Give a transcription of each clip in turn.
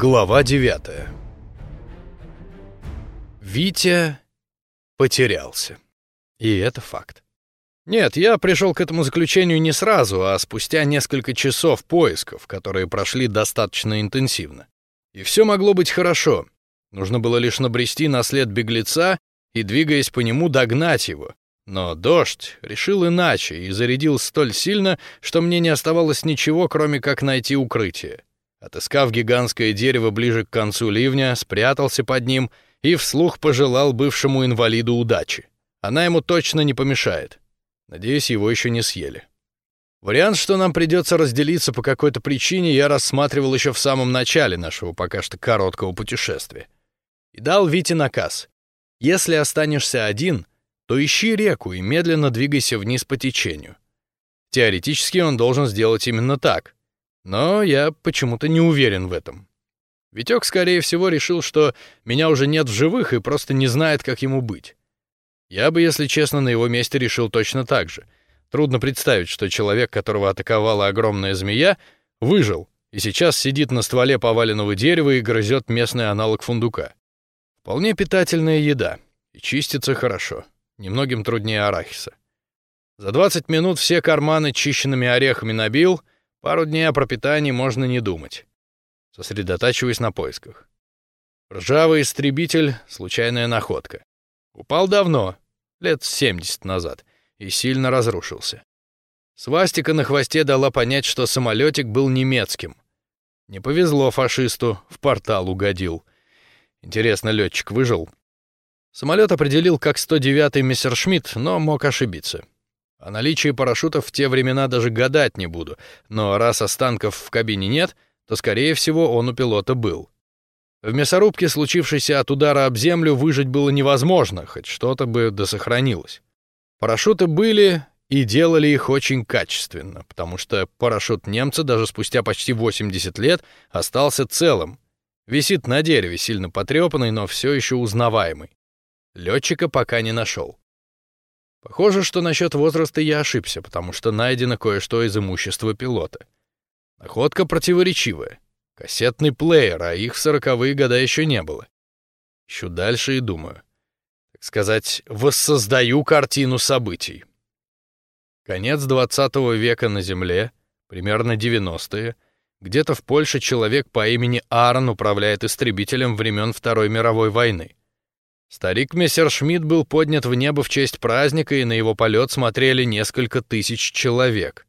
Глава 9 Витя потерялся. И это факт. Нет, я пришел к этому заключению не сразу, а спустя несколько часов поисков, которые прошли достаточно интенсивно. И все могло быть хорошо. Нужно было лишь набрести на след беглеца и, двигаясь по нему, догнать его. Но дождь решил иначе и зарядил столь сильно, что мне не оставалось ничего, кроме как найти укрытие. Отыскав гигантское дерево ближе к концу ливня, спрятался под ним и вслух пожелал бывшему инвалиду удачи. Она ему точно не помешает. Надеюсь, его еще не съели. Вариант, что нам придется разделиться по какой-то причине, я рассматривал еще в самом начале нашего пока что короткого путешествия. И дал Вите наказ. Если останешься один, то ищи реку и медленно двигайся вниз по течению. Теоретически он должен сделать именно так, но я почему-то не уверен в этом. Витек, скорее всего, решил, что меня уже нет в живых и просто не знает, как ему быть. Я бы, если честно, на его месте решил точно так же. Трудно представить, что человек, которого атаковала огромная змея, выжил и сейчас сидит на стволе поваленного дерева и грызет местный аналог фундука. Вполне питательная еда и чистится хорошо. Немногим труднее арахиса. За 20 минут все карманы чищенными орехами набил, пару дней о пропитании можно не думать. Сосредотачиваясь на поисках. Ржавый истребитель — случайная находка. Упал давно, лет 70 назад, и сильно разрушился. Свастика на хвосте дала понять, что самолетик был немецким. Не повезло фашисту, в портал угодил. Интересно, летчик выжил? Самолет определил как 109-й Мессершмитт, но мог ошибиться. О наличии парашютов в те времена даже гадать не буду, но раз останков в кабине нет, то, скорее всего, он у пилота был. В мясорубке, случившейся от удара об землю, выжить было невозможно, хоть что-то бы досохранилось. Парашюты были и делали их очень качественно, потому что парашют немца даже спустя почти 80 лет остался целым. Висит на дереве, сильно потрепанный, но все еще узнаваемый. Летчика пока не нашел. Похоже, что насчет возраста я ошибся, потому что найдено кое-что из имущества пилота. Находка противоречивая. Кассетный плеер, а их в сороковые года еще не было. Ищу дальше и думаю. Так сказать, воссоздаю картину событий. Конец 20 века на Земле, примерно 90-е, где-то в Польше человек по имени Аарон управляет истребителем времен Второй мировой войны. Старик Мессершмитт был поднят в небо в честь праздника, и на его полет смотрели несколько тысяч человек.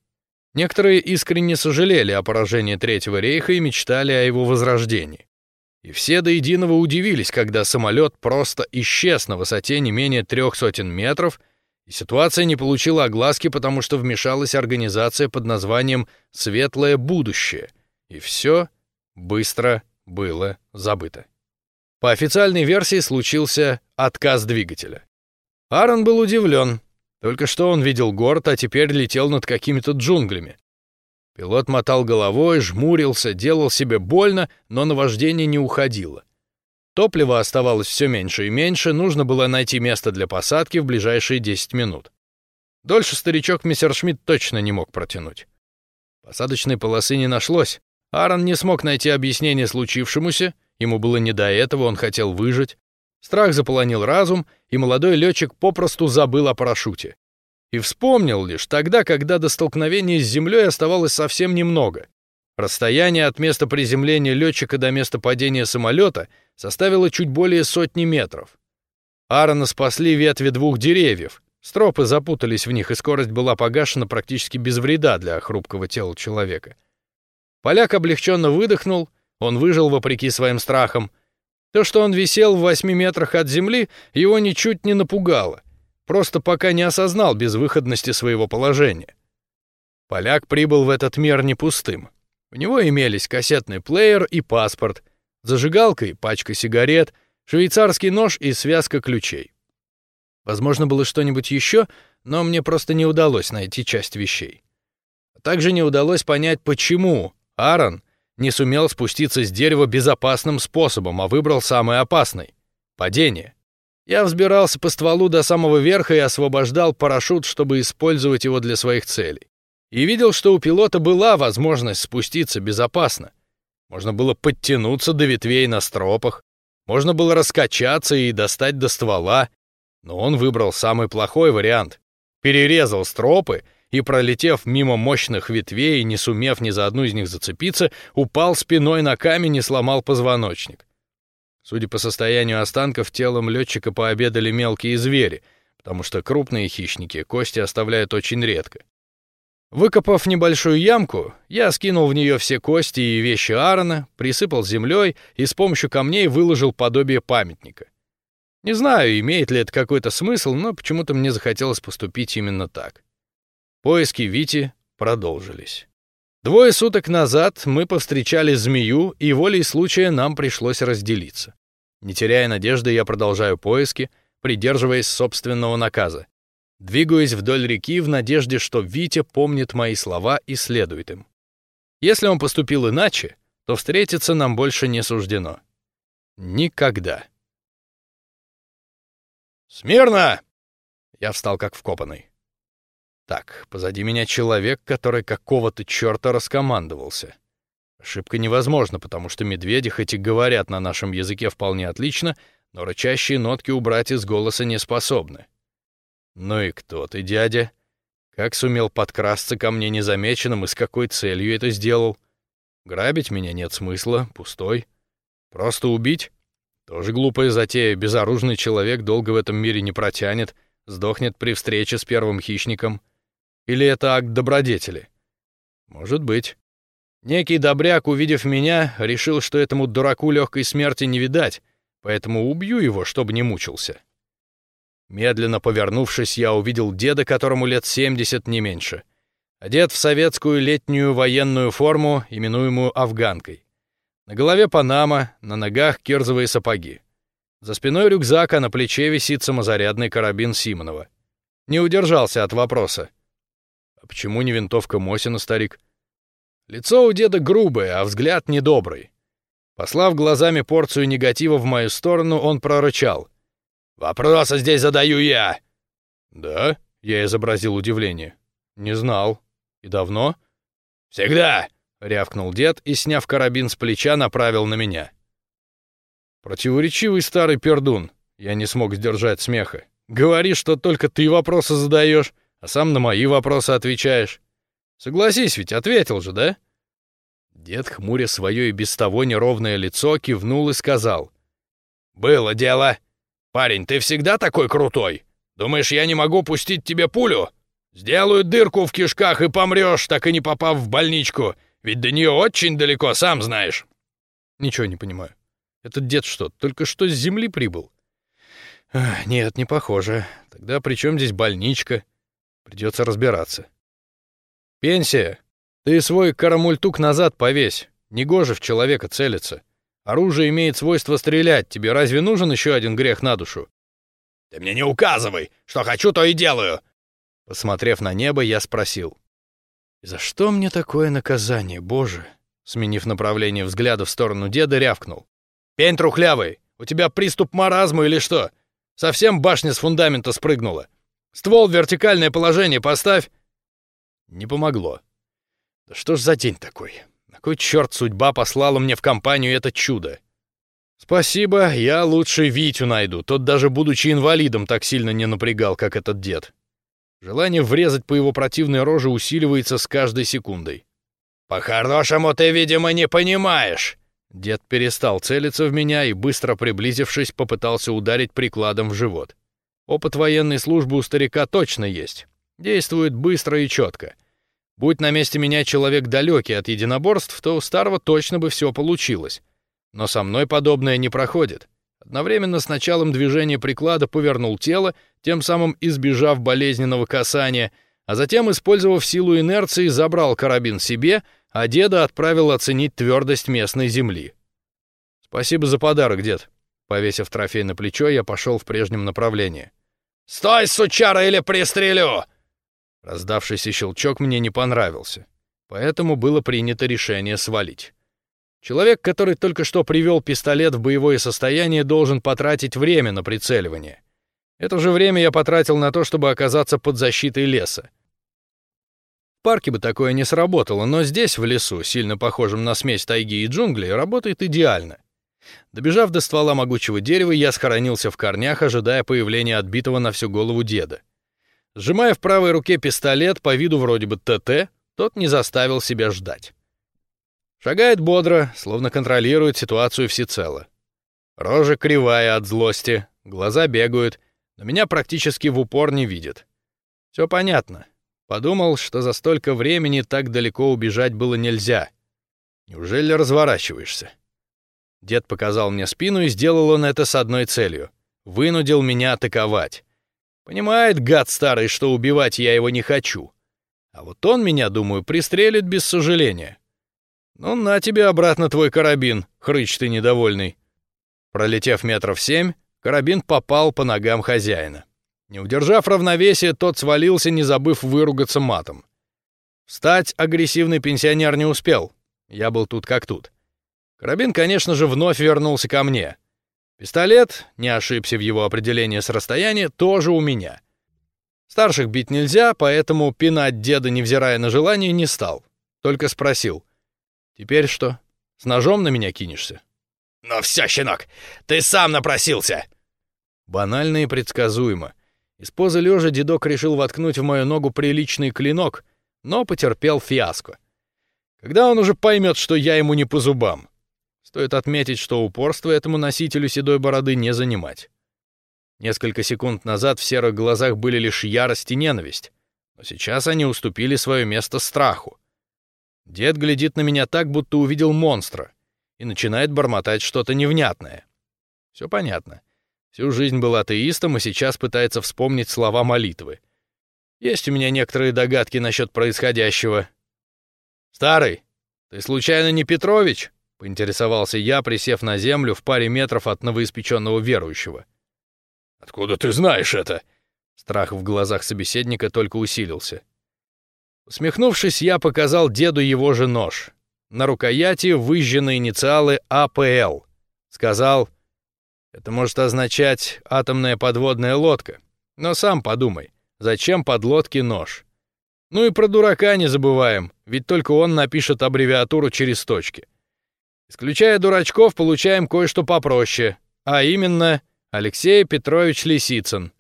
Некоторые искренне сожалели о поражении Третьего рейха и мечтали о его возрождении. И все до единого удивились, когда самолет просто исчез на высоте не менее трех сотен метров, и ситуация не получила огласки, потому что вмешалась организация под названием «Светлое будущее», и все быстро было забыто. По официальной версии случился отказ двигателя. Аарон был удивлен. Только что он видел город, а теперь летел над какими-то джунглями. Пилот мотал головой, жмурился, делал себе больно, но наваждение не уходило. Топлива оставалось все меньше и меньше, нужно было найти место для посадки в ближайшие 10 минут. Дольше старичок Мессершмитт точно не мог протянуть. Посадочной полосы не нашлось. Аарон не смог найти объяснение случившемуся, Ему было не до этого, он хотел выжить. Страх заполонил разум, и молодой летчик попросту забыл о парашюте. И вспомнил лишь тогда, когда до столкновения с землей оставалось совсем немного. Расстояние от места приземления летчика до места падения самолета составило чуть более сотни метров. Аарона спасли ветви двух деревьев. Стропы запутались в них, и скорость была погашена практически без вреда для хрупкого тела человека. Поляк облегченно выдохнул — он выжил вопреки своим страхам. То, что он висел в восьми метрах от земли, его ничуть не напугало. Просто пока не осознал безвыходности своего положения. Поляк прибыл в этот мир не пустым. У него имелись кассетный плеер и паспорт, зажигалка и пачка сигарет, швейцарский нож и связка ключей. Возможно, было что-нибудь еще, но мне просто не удалось найти часть вещей. Также не удалось понять, почему Аарон не сумел спуститься с дерева безопасным способом, а выбрал самый опасный — падение. Я взбирался по стволу до самого верха и освобождал парашют, чтобы использовать его для своих целей. И видел, что у пилота была возможность спуститься безопасно. Можно было подтянуться до ветвей на стропах, можно было раскачаться и достать до ствола, но он выбрал самый плохой вариант. Перерезал стропы и, пролетев мимо мощных ветвей не сумев ни за одну из них зацепиться, упал спиной на камень и сломал позвоночник. Судя по состоянию останков, телом летчика пообедали мелкие звери, потому что крупные хищники кости оставляют очень редко. Выкопав небольшую ямку, я скинул в нее все кости и вещи Аарона, присыпал землей и с помощью камней выложил подобие памятника. Не знаю, имеет ли это какой-то смысл, но почему-то мне захотелось поступить именно так. Поиски Вити продолжились. Двое суток назад мы повстречали змею, и волей случая нам пришлось разделиться. Не теряя надежды, я продолжаю поиски, придерживаясь собственного наказа Двигаюсь вдоль реки в надежде, что Витя помнит мои слова и следует им. Если он поступил иначе, то встретиться нам больше не суждено. Никогда. «Смирно!» Я встал как вкопанный. Так, позади меня человек, который какого-то черта раскомандовался. Ошибка невозможна, потому что медведи хоть и говорят на нашем языке вполне отлично, но рычащие нотки убрать из голоса не способны. «Ну и кто ты, дядя? Как сумел подкрасться ко мне незамеченным и с какой целью это сделал? Грабить меня нет смысла, пустой. Просто убить? Тоже глупая затея, безоружный человек долго в этом мире не протянет, сдохнет при встрече с первым хищником. Или это акт добродетели? Может быть. Некий добряк, увидев меня, решил, что этому дураку легкой смерти не видать, поэтому убью его, чтобы не мучился. Медленно повернувшись, я увидел деда, которому лет 70 не меньше. Одет в советскую летнюю военную форму, именуемую афганкой. На голове панама, на ногах кирзовые сапоги. За спиной рюкзак, а на плече висит самозарядный карабин Симонова. Не удержался от вопроса. «А почему не винтовка Мосина, старик?» Лицо у деда грубое, а взгляд недобрый. Послав глазами порцию негатива в мою сторону, он прорычал. «Вопросы здесь задаю я!» «Да?» — я изобразил удивление. «Не знал. И давно?» «Всегда!» — рявкнул дед и, сняв карабин с плеча, направил на меня. «Противоречивый старый пердун!» Я не смог сдержать смеха. «Говоришь, что только ты вопросы задаешь, а сам на мои вопросы отвечаешь. Согласись ведь, ответил же, да?» Дед, хмуря свое и без того неровное лицо, кивнул и сказал. «Было дело. «Парень, ты всегда такой крутой? Думаешь, я не могу пустить тебе пулю? Сделаю дырку в кишках и помрешь, так и не попав в больничку, ведь до нее очень далеко, сам знаешь». «Ничего не понимаю. Этот дед что, только что с земли прибыл?» «Нет, не похоже. Тогда при чем здесь больничка? Придется разбираться». «Пенсия. Ты свой карамультук назад повесь. Негоже в человека целиться. Оружие имеет свойство стрелять. Тебе разве нужен еще один грех на душу? Ты мне не указывай. Что хочу, то и делаю. Посмотрев на небо, я спросил: "За что мне такое наказание, Боже?" Сменив направление взгляда в сторону деда, рявкнул: "Пень трухлявый, у тебя приступ маразма или что? Совсем башня с фундамента спрыгнула. Ствол в вертикальное положение поставь". Не помогло. Да что ж за день такой? На кой черт судьба послала мне в компанию это чудо? Спасибо, я лучше Витю найду. Тот даже будучи инвалидом так сильно не напрягал, как этот дед. Желание врезать по его противной роже усиливается с каждой секундой. По-хорошему ты, видимо, не понимаешь. Дед перестал целиться в меня и быстро приблизившись, попытался ударить прикладом в живот. Опыт военной службы у старика точно есть. Действует быстро и четко. Будь на месте меня человек далекий от единоборств, то у старого точно бы все получилось. Но со мной подобное не проходит. Одновременно с началом движения приклада повернул тело, тем самым избежав болезненного касания, а затем, использовав силу инерции, забрал карабин себе, а деда отправил оценить твердость местной земли. Спасибо за подарок, дед. Повесив трофей на плечо, я пошел в прежнем направлении. Стой, сучара, или пристрелю! Раздавшийся щелчок мне не понравился, поэтому было принято решение свалить. Человек, который только что привел пистолет в боевое состояние, должен потратить время на прицеливание. Это же время я потратил на то, чтобы оказаться под защитой леса. В парке бы такое не сработало, но здесь, в лесу, сильно похожем на смесь тайги и джунглей, работает идеально. Добежав до ствола могучего дерева, я схоронился в корнях, ожидая появления отбитого на всю голову деда. Сжимая в правой руке пистолет, по виду вроде бы ТТ, тот не заставил себя ждать. Шагает бодро, словно контролирует ситуацию всецело. Рожа кривая от злости, глаза бегают, но меня практически в упор не видит. Все понятно. Подумал, что за столько времени так далеко убежать было нельзя. Неужели разворачиваешься? Дед показал мне спину, и сделал он это с одной целью — вынудил меня атаковать. Понимает, гад старый, что убивать я его не хочу. А вот он меня, думаю, пристрелит без сожаления. Ну, на тебе обратно твой карабин, хрыч ты недовольный. Пролетев метров семь, карабин попал по ногам хозяина. Не удержав равновесия, тот свалился, не забыв выругаться матом. Встать агрессивный пенсионер не успел. Я был тут как тут. Карабин, конечно же, вновь вернулся ко мне. Пистолет, не ошибся в его определении с расстояния, тоже у меня. Старших бить нельзя, поэтому пинать деда, невзирая на желание, не стал. Только спросил. «Теперь что, с ножом на меня кинешься?» «Ну все, щенок, ты сам напросился!» Банально и предсказуемо. Из позы лежа дедок решил воткнуть в мою ногу приличный клинок, но потерпел фиаско. Когда он уже поймет, что я ему не по зубам? Стоит отметить, что упорство этому носителю седой бороды не занимать. Несколько секунд назад в серых глазах были лишь ярость и ненависть, но сейчас они уступили свое место страху. Дед глядит на меня так, будто увидел монстра, и начинает бормотать что-то невнятное. Все понятно. Всю жизнь был атеистом и сейчас пытается вспомнить слова молитвы. Есть у меня некоторые догадки насчет происходящего. «Старый, ты случайно не Петрович?» Поинтересовался я, присев на землю в паре метров от новоиспеченного верующего. Откуда ты знаешь это? Страх в глазах собеседника только усилился. Усмехнувшись, я показал деду его же нож. На рукояти выжжены инициалы АПЛ. Сказал, это может означать атомная подводная лодка. Но сам подумай, зачем подлодке нож? Ну и про дурака не забываем, ведь только он напишет аббревиатуру через точки. Исключая дурачков, получаем кое-что попроще, а именно Алексей Петрович Лисицын.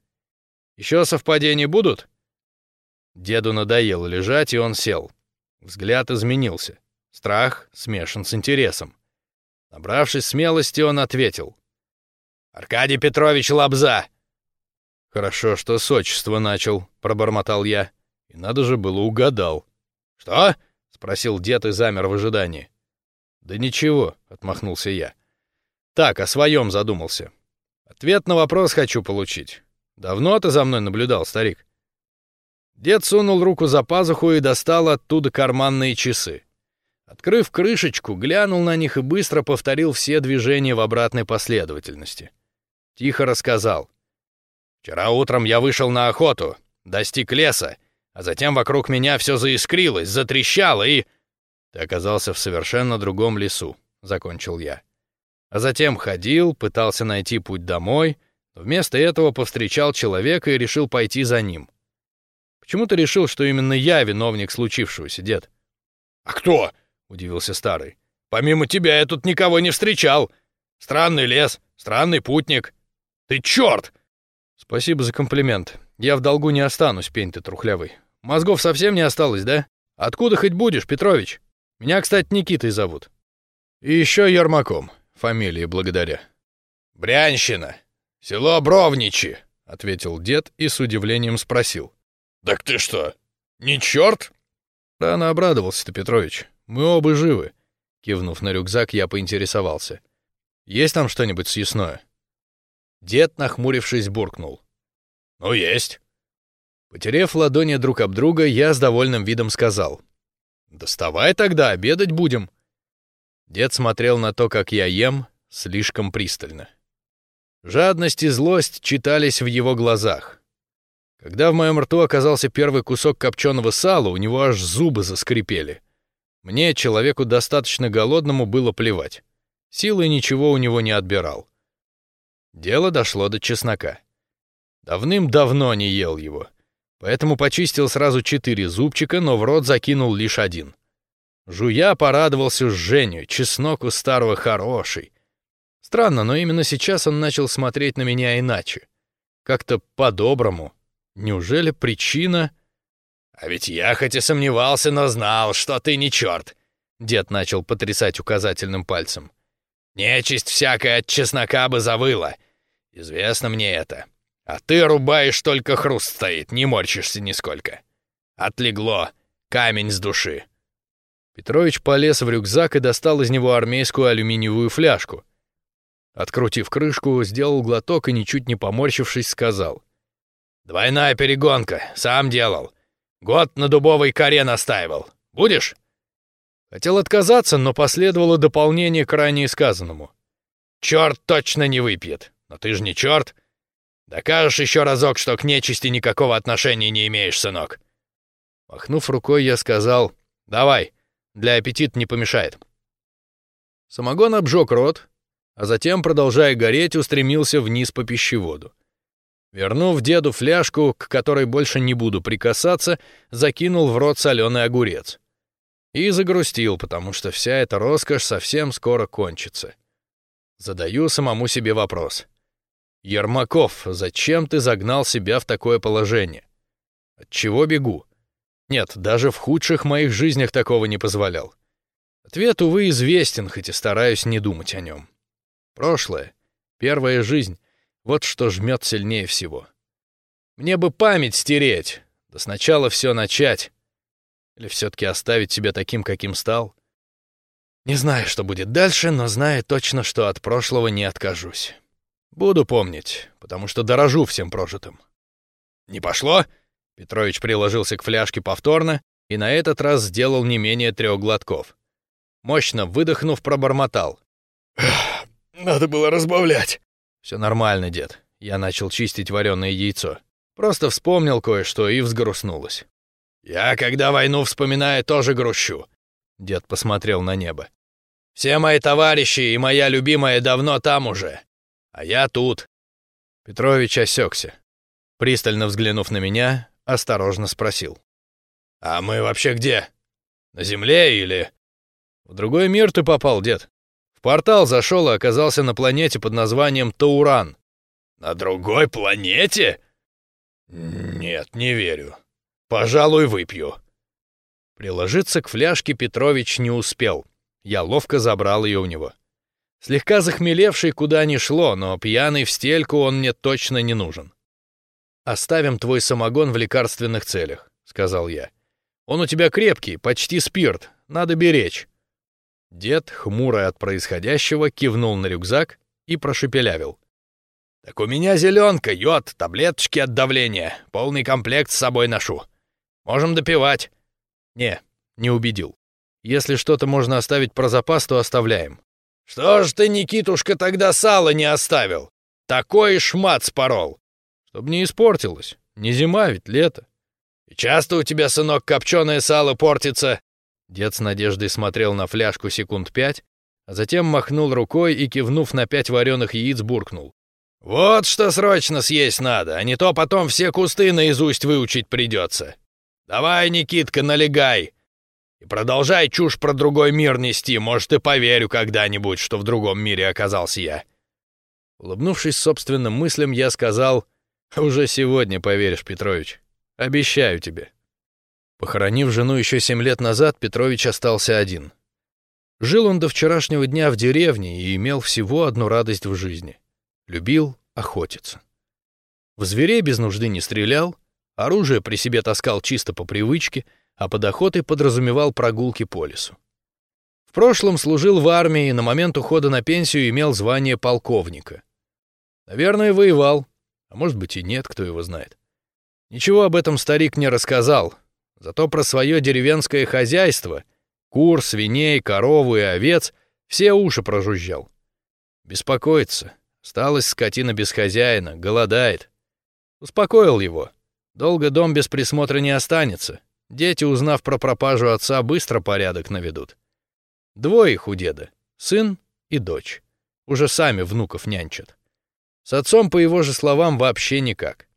Еще совпадения будут? Деду надоело лежать, и он сел. Взгляд изменился. Страх смешан с интересом. Набравшись смелости, он ответил. «Аркадий Петрович Лобза!» «Хорошо, что с отчества начал», — пробормотал я. И надо же было угадал. «Что?» — спросил дед и замер в ожидании. «Да ничего», — отмахнулся я. «Так, о своем задумался. Ответ на вопрос хочу получить. Давно ты за мной наблюдал, старик?» Дед сунул руку за пазуху и достал оттуда карманные часы. Открыв крышечку, глянул на них и быстро повторил все движения в обратной последовательности. Тихо рассказал. «Вчера утром я вышел на охоту, достиг леса, а затем вокруг меня все заискрилось, затрещало и...» Ты оказался в совершенно другом лесу, закончил я. А затем ходил, пытался найти путь домой, вместо этого повстречал человека и решил пойти за ним. Почему ты решил, что именно я виновник случившегося, дед? А кто? удивился старый. Помимо тебя я тут никого не встречал. Странный лес, странный путник. Ты черт! Спасибо за комплимент. Я в долгу не останусь, пень ты трухлявый. Мозгов совсем не осталось, да? Откуда хоть будешь, Петрович? Меня, кстати, Никитой зовут. И еще Ермаком, фамилии благодаря. Брянщина, село Бровничи, ответил дед и с удивлением спросил. Так ты что, не черт? Рано обрадовался ты, Петрович. Мы оба живы. Кивнув на рюкзак, я поинтересовался. Есть там что-нибудь съестное? Дед, нахмурившись, буркнул. Ну, есть. Потерев ладони друг об друга, я с довольным видом сказал. «Доставай тогда, обедать будем». Дед смотрел на то, как я ем, слишком пристально. Жадность и злость читались в его глазах. Когда в моем рту оказался первый кусок копченого сала, у него аж зубы заскрипели. Мне, человеку достаточно голодному, было плевать. Силы ничего у него не отбирал. Дело дошло до чеснока. Давным-давно не ел его. Поэтому почистил сразу четыре зубчика, но в рот закинул лишь один. Жуя порадовался Женю, чеснок у старого хороший. Странно, но именно сейчас он начал смотреть на меня иначе. Как-то по-доброму. Неужели причина... «А ведь я хоть и сомневался, но знал, что ты не черт!» Дед начал потрясать указательным пальцем. «Нечисть всякая от чеснока бы завыла. Известно мне это. А ты рубаешь, только хруст стоит, не морщишься нисколько. Отлегло. Камень с души». Петрович полез в рюкзак и достал из него армейскую алюминиевую фляжку. Открутив крышку, сделал глоток и, ничуть не поморщившись, сказал. «Двойная перегонка. Сам делал. Год на дубовой коре настаивал. Будешь?» Хотел отказаться, но последовало дополнение к ранее сказанному. «Черт точно не выпьет. Но ты же не черт. Докажешь еще разок, что к нечисти никакого отношения не имеешь, сынок». Махнув рукой, я сказал «Давай, для аппетита не помешает». Самогон обжег рот, а затем, продолжая гореть, устремился вниз по пищеводу. Вернув деду фляжку, к которой больше не буду прикасаться, закинул в рот соленый огурец. И загрустил, потому что вся эта роскошь совсем скоро кончится. Задаю самому себе вопрос. «Ермаков, зачем ты загнал себя в такое положение? От чего бегу? Нет, даже в худших моих жизнях такого не позволял. Ответ, увы, известен, хоть и стараюсь не думать о нем. Прошлое, первая жизнь — вот что жмет сильнее всего. Мне бы память стереть, да сначала все начать. Или все-таки оставить себя таким, каким стал? Не знаю, что будет дальше, но знаю точно, что от прошлого не откажусь. Буду помнить, потому что дорожу всем прожитым. «Не пошло?» Петрович приложился к фляжке повторно и на этот раз сделал не менее трех глотков. Мощно выдохнув, пробормотал. «Надо было разбавлять». «Все нормально, дед». Я начал чистить вареное яйцо. Просто вспомнил кое-что и взгрустнулось. «Я, когда войну вспоминаю, тоже грущу», — дед посмотрел на небо. «Все мои товарищи и моя любимая давно там уже, а я тут». Петрович осекся. Пристально взглянув на меня, осторожно спросил. «А мы вообще где? На Земле или...» «В другой мир ты попал, дед. В портал зашел и оказался на планете под названием Тауран». «На другой планете?» «Нет, не верю. Пожалуй, выпью. Приложиться к фляжке Петрович не успел. Я ловко забрал ее у него. Слегка захмелевший куда ни шло, но пьяный в стельку он мне точно не нужен. «Оставим твой самогон в лекарственных целях», — сказал я. «Он у тебя крепкий, почти спирт, надо беречь». Дед, хмурый от происходящего, кивнул на рюкзак и прошепелявил. «Так у меня зеленка, йод, таблеточки от давления, полный комплект с собой ношу. Можем допивать». «Не, не убедил. Если что-то можно оставить про запас, то оставляем». «Что ж ты, Никитушка, тогда сало не оставил? Такой шмат спорол!» «Чтоб не испортилось. Не зима ведь, лето». «И часто у тебя, сынок, копченое сало портится?» Дед с надеждой смотрел на фляжку секунд пять, а затем махнул рукой и, кивнув на пять вареных яиц, буркнул. «Вот что срочно съесть надо, а не то потом все кусты наизусть выучить придется. Давай, Никитка, налегай. И продолжай чушь про другой мир нести, может, и поверю когда-нибудь, что в другом мире оказался я». Улыбнувшись собственным мыслям, я сказал, «Уже сегодня поверишь, Петрович. Обещаю тебе». Похоронив жену еще семь лет назад, Петрович остался один. Жил он до вчерашнего дня в деревне и имел всего одну радость в жизни. Любил охотиться. В зверей без нужды не стрелял, Оружие при себе таскал чисто по привычке, а под охотой подразумевал прогулки по лесу. В прошлом служил в армии и на момент ухода на пенсию имел звание полковника. Наверное, воевал, а может быть и нет, кто его знает. Ничего об этом старик не рассказал, зато про свое деревенское хозяйство, кур, свиней, корову и овец, все уши прожужжал. Беспокоится, осталась скотина без хозяина, голодает. Успокоил его. Долго дом без присмотра не останется. Дети, узнав про пропажу отца, быстро порядок наведут. Двое их у деда — сын и дочь. Уже сами внуков нянчат. С отцом, по его же словам, вообще никак.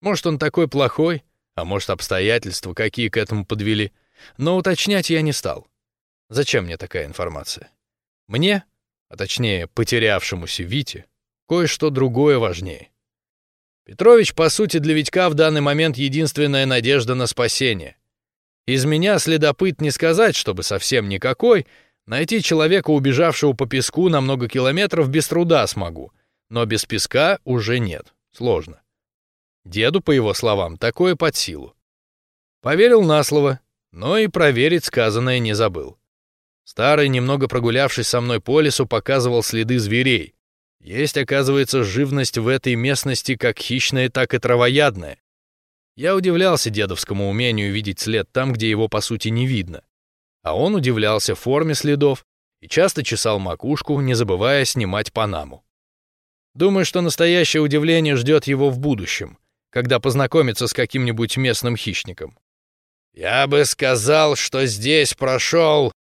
Может, он такой плохой, а может, обстоятельства какие к этому подвели, но уточнять я не стал. Зачем мне такая информация? Мне, а точнее потерявшемуся Вите, кое-что другое важнее. Петрович, по сути, для Витька в данный момент единственная надежда на спасение. Из меня следопыт не сказать, чтобы совсем никакой, найти человека, убежавшего по песку на много километров, без труда смогу, но без песка уже нет, сложно. Деду, по его словам, такое под силу. Поверил на слово, но и проверить сказанное не забыл. Старый, немного прогулявшись со мной по лесу, показывал следы зверей. Есть, оказывается, живность в этой местности как хищная, так и травоядная. Я удивлялся дедовскому умению видеть след там, где его по сути не видно. А он удивлялся форме следов и часто чесал макушку, не забывая снимать панаму. Думаю, что настоящее удивление ждет его в будущем, когда познакомится с каким-нибудь местным хищником. «Я бы сказал, что здесь прошел...»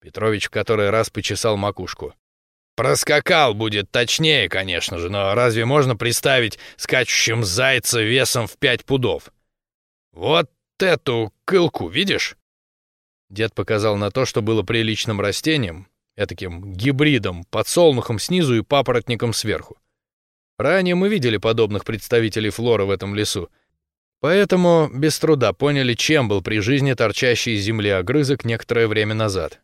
Петрович в который раз почесал макушку. «Проскакал будет точнее, конечно же, но разве можно представить скачущим зайца весом в пять пудов? Вот эту кылку, видишь?» Дед показал на то, что было приличным растением, таким гибридом, подсолнухом снизу и папоротником сверху. Ранее мы видели подобных представителей флоры в этом лесу, поэтому без труда поняли, чем был при жизни торчащий из земли огрызок некоторое время назад.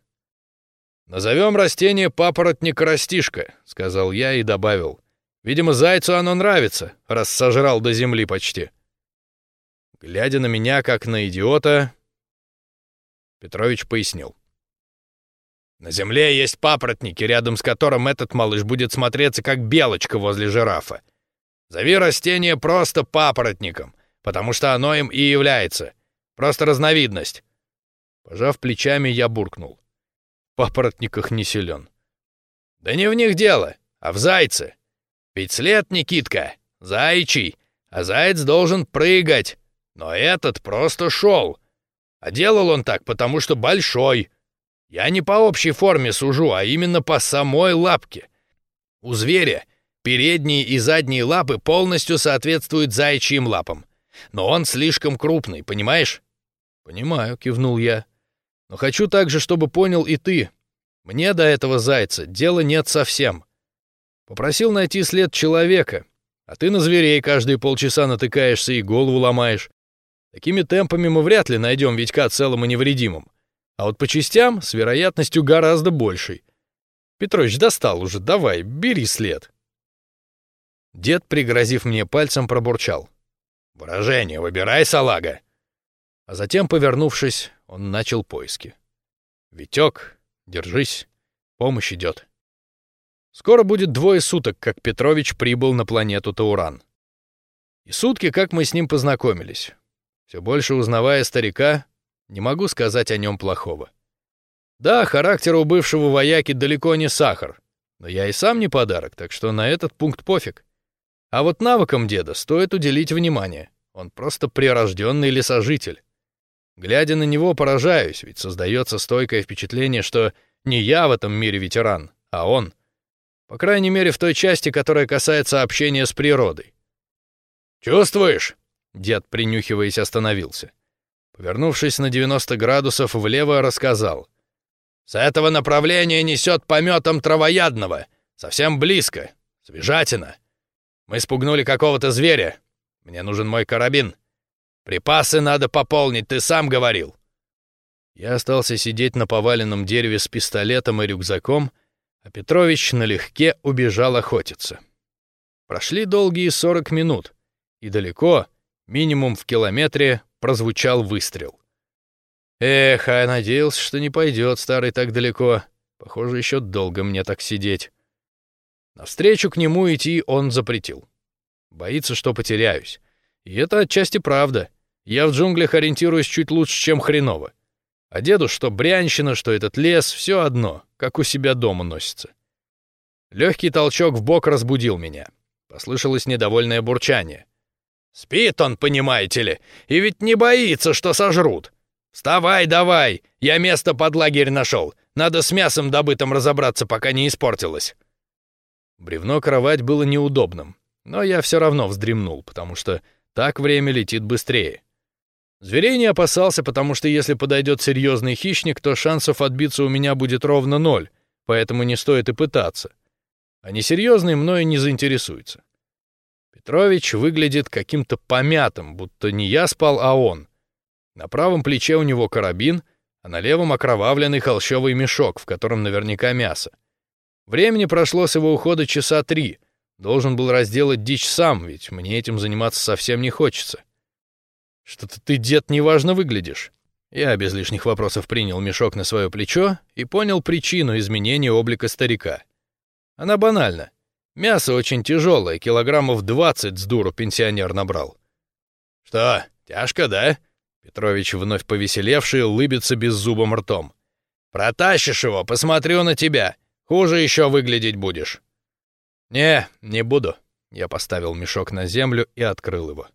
«Назовем растение папоротник-растишка», — сказал я и добавил. «Видимо, зайцу оно нравится, раз сожрал до земли почти». Глядя на меня, как на идиота, Петрович пояснил. На земле есть папоротники, рядом с которым этот малыш будет смотреться как белочка возле жирафа. Зови растение просто папоротником, потому что оно им и является. Просто разновидность. Пожав плечами, я буркнул. В папоротниках не силен. Да не в них дело, а в зайце. Ведь след, Никитка, зайчий, а заяц должен прыгать. Но этот просто шел. А делал он так, потому что большой, я не по общей форме сужу, а именно по самой лапке. У зверя передние и задние лапы полностью соответствуют заячьим лапам. Но он слишком крупный, понимаешь? Понимаю, кивнул я. Но хочу также, чтобы понял и ты. Мне до этого зайца дела нет совсем. Попросил найти след человека, а ты на зверей каждые полчаса натыкаешься и голову ломаешь. Такими темпами мы вряд ли найдем Витька целым и невредимым. А вот по частям с вероятностью гораздо большей. Петрович достал уже, давай, бери след. Дед, пригрозив мне пальцем, пробурчал. «Выражение выбирай, салага!» А затем, повернувшись, он начал поиски. «Витек, держись, помощь идет». Скоро будет двое суток, как Петрович прибыл на планету Тауран. И сутки, как мы с ним познакомились. Все больше узнавая старика, не могу сказать о нем плохого. Да, характер у бывшего вояки далеко не сахар, но я и сам не подарок, так что на этот пункт пофиг. А вот навыкам деда стоит уделить внимание. Он просто прирожденный лесожитель. Глядя на него, поражаюсь, ведь создается стойкое впечатление, что не я в этом мире ветеран, а он. По крайней мере, в той части, которая касается общения с природой. «Чувствуешь?» — дед, принюхиваясь, остановился. Повернувшись на 90 градусов влево, рассказал. «С этого направления несет пометом травоядного. Совсем близко. Свежатина. Мы спугнули какого-то зверя. Мне нужен мой карабин. Припасы надо пополнить, ты сам говорил». Я остался сидеть на поваленном дереве с пистолетом и рюкзаком, а Петрович налегке убежал охотиться. Прошли долгие 40 минут, и далеко, минимум в километре, прозвучал выстрел. Эх, а я надеялся, что не пойдет старый так далеко. Похоже, еще долго мне так сидеть. Навстречу к нему идти он запретил. Боится, что потеряюсь. И это отчасти правда. Я в джунглях ориентируюсь чуть лучше, чем хреново. А деду, что брянщина, что этот лес, все одно, как у себя дома носится. Легкий толчок в бок разбудил меня. Послышалось недовольное бурчание. Спит он, понимаете ли, и ведь не боится, что сожрут. Вставай давай, я место под лагерь нашел. Надо с мясом добытым разобраться, пока не испортилось. Бревно кровать было неудобным, но я все равно вздремнул, потому что так время летит быстрее. Зверей не опасался, потому что если подойдет серьезный хищник, то шансов отбиться у меня будет ровно ноль, поэтому не стоит и пытаться. А несерьезный мною не заинтересуется. Петрович выглядит каким-то помятым, будто не я спал, а он. На правом плече у него карабин, а на левом окровавленный холщовый мешок, в котором наверняка мясо. Времени прошло с его ухода часа три. Должен был разделать дичь сам, ведь мне этим заниматься совсем не хочется. Что-то ты, дед, неважно выглядишь. Я без лишних вопросов принял мешок на свое плечо и понял причину изменения облика старика. Она банальна. Мясо очень тяжелое, килограммов двадцать с дуру пенсионер набрал. Что, тяжко, да? Петрович, вновь повеселевший, улыбится беззубым ртом. Протащишь его, посмотрю на тебя. Хуже еще выглядеть будешь. Не, не буду. Я поставил мешок на землю и открыл его.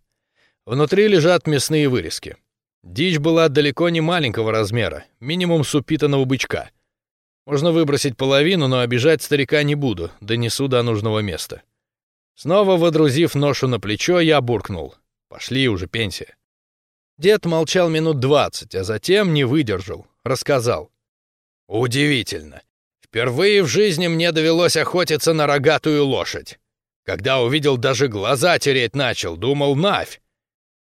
Внутри лежат мясные вырезки. Дичь была далеко не маленького размера, минимум с упитанного бычка — можно выбросить половину, но обижать старика не буду, донесу до нужного места. Снова водрузив ношу на плечо, я буркнул. Пошли уже пенсия. Дед молчал минут двадцать, а затем не выдержал, рассказал. Удивительно. Впервые в жизни мне довелось охотиться на рогатую лошадь. Когда увидел, даже глаза тереть начал, думал, навь.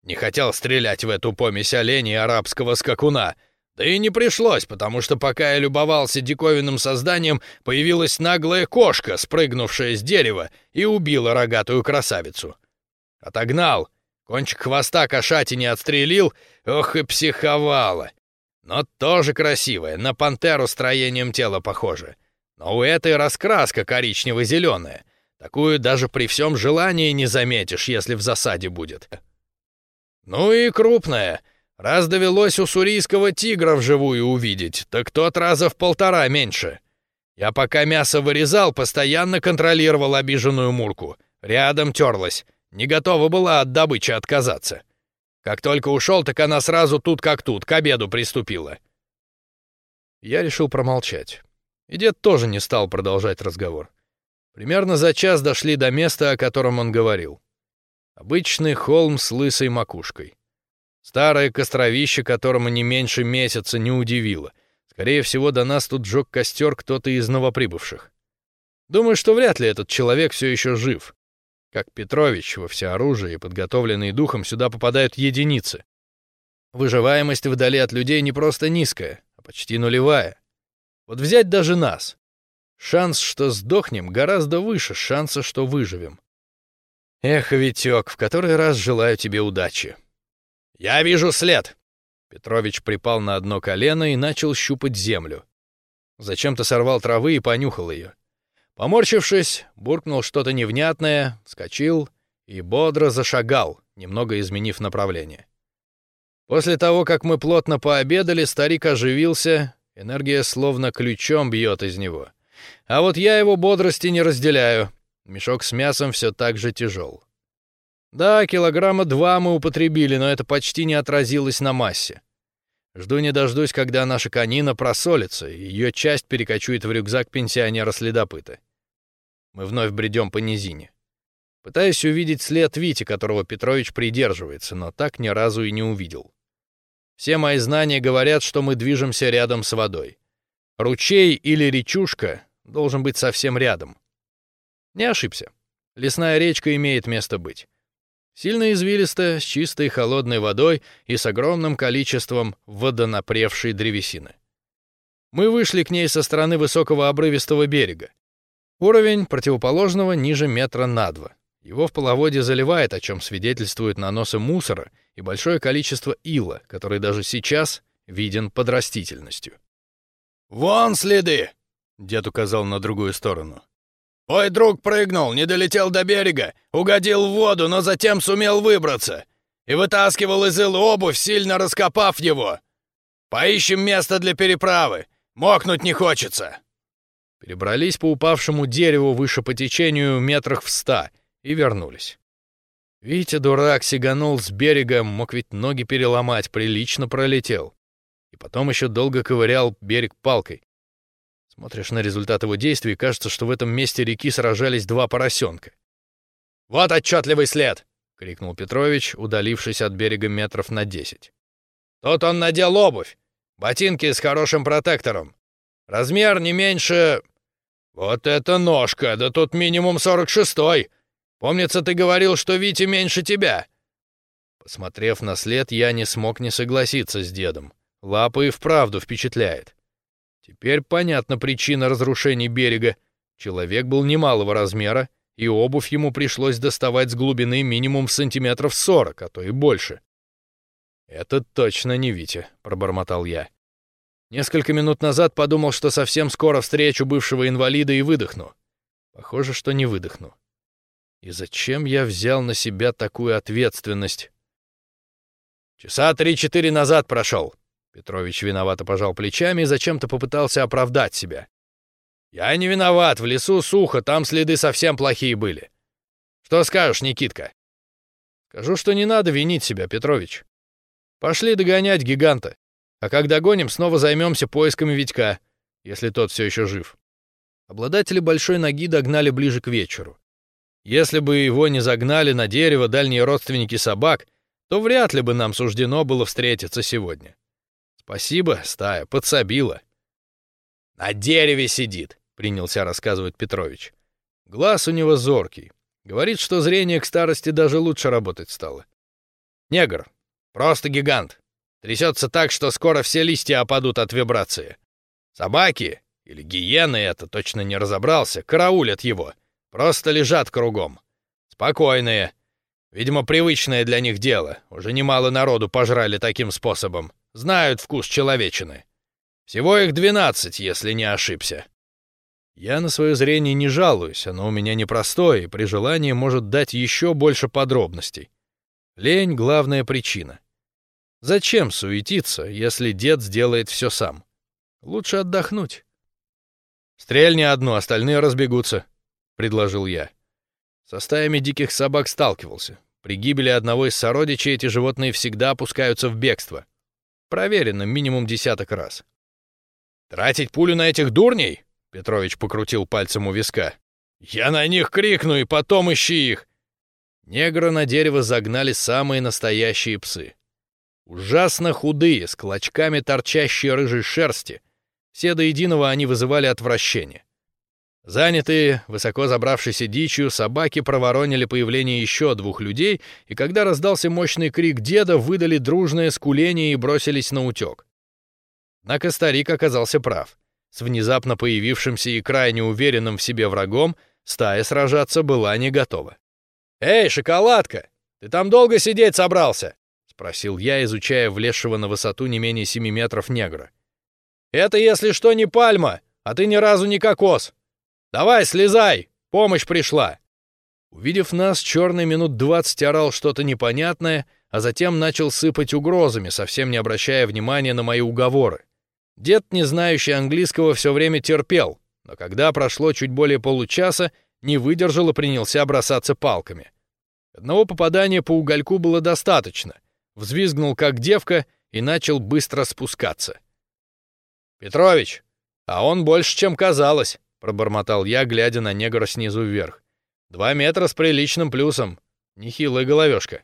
Не хотел стрелять в эту помесь оленя и арабского скакуна — да и не пришлось, потому что пока я любовался диковинным созданием, появилась наглая кошка, спрыгнувшая с дерева, и убила рогатую красавицу. Отогнал, кончик хвоста кошати не отстрелил, ох и психовала. Но тоже красивая, на пантеру строением тела похоже. Но у этой раскраска коричнево-зеленая. Такую даже при всем желании не заметишь, если в засаде будет. Ну и крупная — Раз довелось у сурийского тигра вживую увидеть, так тот раза в полтора меньше. Я пока мясо вырезал, постоянно контролировал обиженную мурку. Рядом терлась. Не готова была от добычи отказаться. Как только ушел, так она сразу тут как тут, к обеду приступила. Я решил промолчать. И дед тоже не стал продолжать разговор. Примерно за час дошли до места, о котором он говорил. Обычный холм с лысой макушкой. Старое костровище, которому не меньше месяца, не удивило. Скорее всего, до нас тут жег костер кто-то из новоприбывших. Думаю, что вряд ли этот человек все еще жив. Как Петрович, во всеоружии, подготовленные духом, сюда попадают единицы. Выживаемость вдали от людей не просто низкая, а почти нулевая. Вот взять даже нас. Шанс, что сдохнем, гораздо выше шанса, что выживем. Эх, Витек, в который раз желаю тебе удачи. «Я вижу след!» Петрович припал на одно колено и начал щупать землю. Зачем-то сорвал травы и понюхал ее. Поморщившись, буркнул что-то невнятное, вскочил и бодро зашагал, немного изменив направление. После того, как мы плотно пообедали, старик оживился, энергия словно ключом бьет из него. А вот я его бодрости не разделяю. Мешок с мясом все так же тяжел. Да, килограмма два мы употребили, но это почти не отразилось на массе. Жду не дождусь, когда наша конина просолится, и ее часть перекочует в рюкзак пенсионера-следопыта. Мы вновь бредем по низине. Пытаюсь увидеть след Вити, которого Петрович придерживается, но так ни разу и не увидел. Все мои знания говорят, что мы движемся рядом с водой. Ручей или речушка должен быть совсем рядом. Не ошибся. Лесная речка имеет место быть. Сильно извилистая, с чистой холодной водой и с огромным количеством водонапревшей древесины. Мы вышли к ней со стороны высокого обрывистого берега. Уровень противоположного ниже метра на два. Его в половодье заливает, о чем свидетельствуют наносы мусора и большое количество ила, который даже сейчас виден под растительностью. «Вон следы!» — дед указал на другую сторону. Мой друг прыгнул, не долетел до берега, угодил в воду, но затем сумел выбраться. И вытаскивал из ила обувь, сильно раскопав его. Поищем место для переправы. Мокнуть не хочется. Перебрались по упавшему дереву выше по течению метрах в ста и вернулись. Витя, дурак, сиганул с берега, мог ведь ноги переломать, прилично пролетел. И потом еще долго ковырял берег палкой. Смотришь на результат его действий, кажется, что в этом месте реки сражались два поросенка. «Вот отчетливый след!» — крикнул Петрович, удалившись от берега метров на десять. Тут он надел обувь, ботинки с хорошим протектором. Размер не меньше... Вот это ножка, да тут минимум 46-й. Помнится, ты говорил, что Витя меньше тебя. Посмотрев на след, я не смог не согласиться с дедом. Лапа и вправду впечатляет. Теперь понятна причина разрушений берега. Человек был немалого размера, и обувь ему пришлось доставать с глубины минимум сантиметров сорок, а то и больше. «Это точно не Витя», — пробормотал я. Несколько минут назад подумал, что совсем скоро встречу бывшего инвалида и выдохну. Похоже, что не выдохну. И зачем я взял на себя такую ответственность? Часа три-четыре назад прошел. Петрович виновато пожал плечами и зачем-то попытался оправдать себя. Я не виноват, в лесу сухо, там следы совсем плохие были. Что скажешь, Никитка? Скажу, что не надо винить себя, Петрович. Пошли догонять гиганта. А как догоним, снова займемся поисками Витька, если тот все еще жив. Обладатели большой ноги догнали ближе к вечеру. Если бы его не загнали на дерево дальние родственники собак, то вряд ли бы нам суждено было встретиться сегодня. Спасибо, стая, подсобила. На дереве сидит, принялся рассказывать Петрович. Глаз у него зоркий. Говорит, что зрение к старости даже лучше работать стало. Негр, Просто гигант. Трясется так, что скоро все листья опадут от вибрации. Собаки, или гиены это, точно не разобрался, караулят его. Просто лежат кругом. Спокойные. Видимо, привычное для них дело. Уже немало народу пожрали таким способом. Знают вкус человечины. Всего их двенадцать, если не ошибся. Я на свое зрение не жалуюсь, оно у меня непростое и при желании может дать еще больше подробностей. Лень — главная причина. Зачем суетиться, если дед сделает все сам? Лучше отдохнуть. «Стрельни одну, остальные разбегутся», — предложил я. Со стаями диких собак сталкивался. При гибели одного из сородичей эти животные всегда опускаются в бегство. Проверено минимум десяток раз. «Тратить пулю на этих дурней?» — Петрович покрутил пальцем у виска. «Я на них крикну, и потом ищи их. Негра на дерево загнали самые настоящие псы. Ужасно худые, с клочками торчащей рыжей шерсти. Все до единого они вызывали отвращение. Занятые, высоко забравшейся дичью, собаки проворонили появление еще двух людей, и когда раздался мощный крик деда, выдали дружное скуление и бросились на утек. Однако старик оказался прав. С внезапно появившимся и крайне уверенным в себе врагом стая сражаться была не готова. «Эй, шоколадка, ты там долго сидеть собрался?» — спросил я, изучая влезшего на высоту не менее семи метров негра. «Это, если что, не пальма, а ты ни разу не кокос. Давай, слезай, помощь пришла». Увидев нас, черный минут двадцать орал что-то непонятное, а затем начал сыпать угрозами, совсем не обращая внимания на мои уговоры. Дед, не знающий английского, все время терпел, но когда прошло чуть более получаса, не выдержал и принялся бросаться палками. Одного попадания по угольку было достаточно. Взвизгнул как девка и начал быстро спускаться. «Петрович, а он больше, чем казалось», — пробормотал я, глядя на негра снизу вверх. «Два метра с приличным плюсом. Нехилая головешка».